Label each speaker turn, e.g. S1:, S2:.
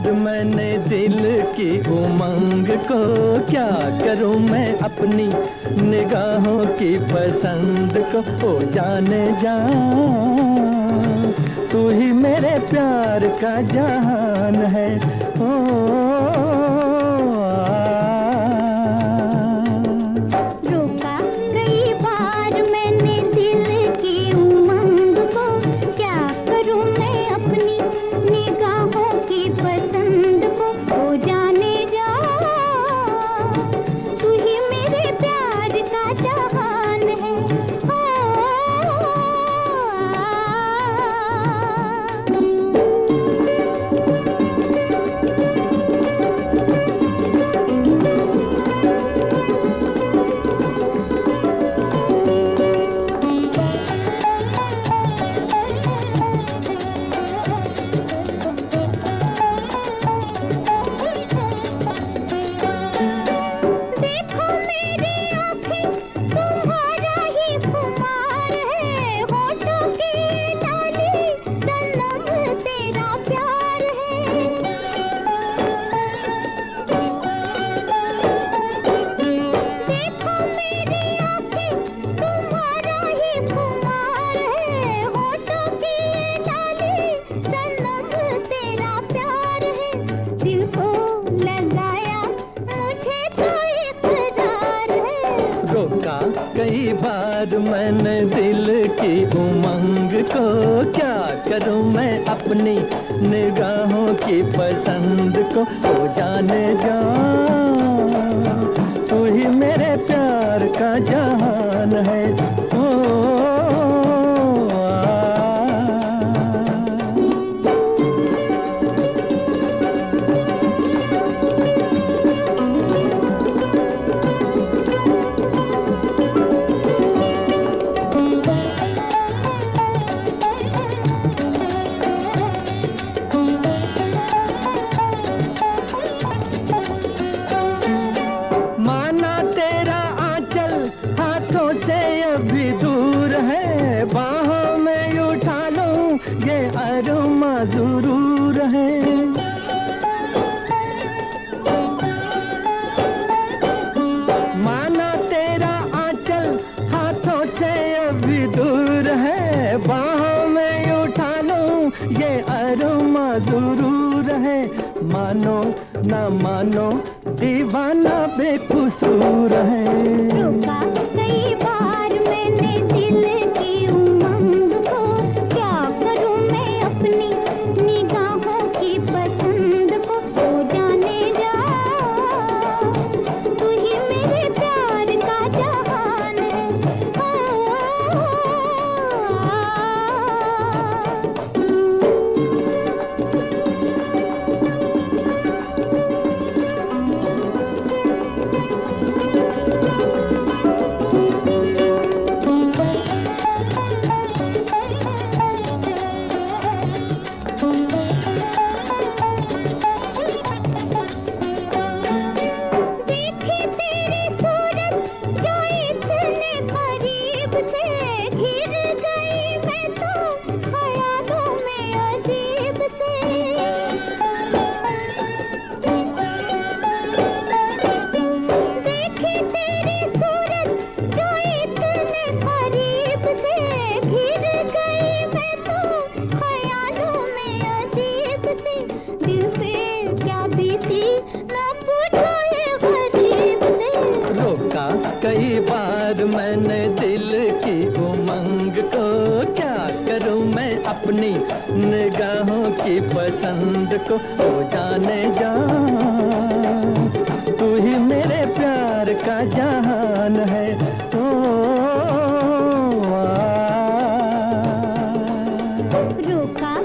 S1: बार मैंने दिल की उमंग को क्या करूँ मैं अपनी निगाहों की पसंद को ओ जाने जा? तू ही मेरे प्यार का जान है। ओ, ओ, ओ, ओ कई बार मैंने दिल की उमंग को क्या करूँ मैं अपनी निगाहों की पसंद को? तो जाने जा। तू ही मेरे प्यार का जहान है। ज़रूर है। माना तेरा आंचल हाथों से अभी दूर है, बाहों में उठा लूँ, ये अरुमा ज़रूर है। मानो ना मानो, दीवाना बेकसूर है। कई बार मैंने दिल अपनी निगाहों की पसंद को? हो जाने जा। तू ही मेरे प्यार का जहान है। रोका।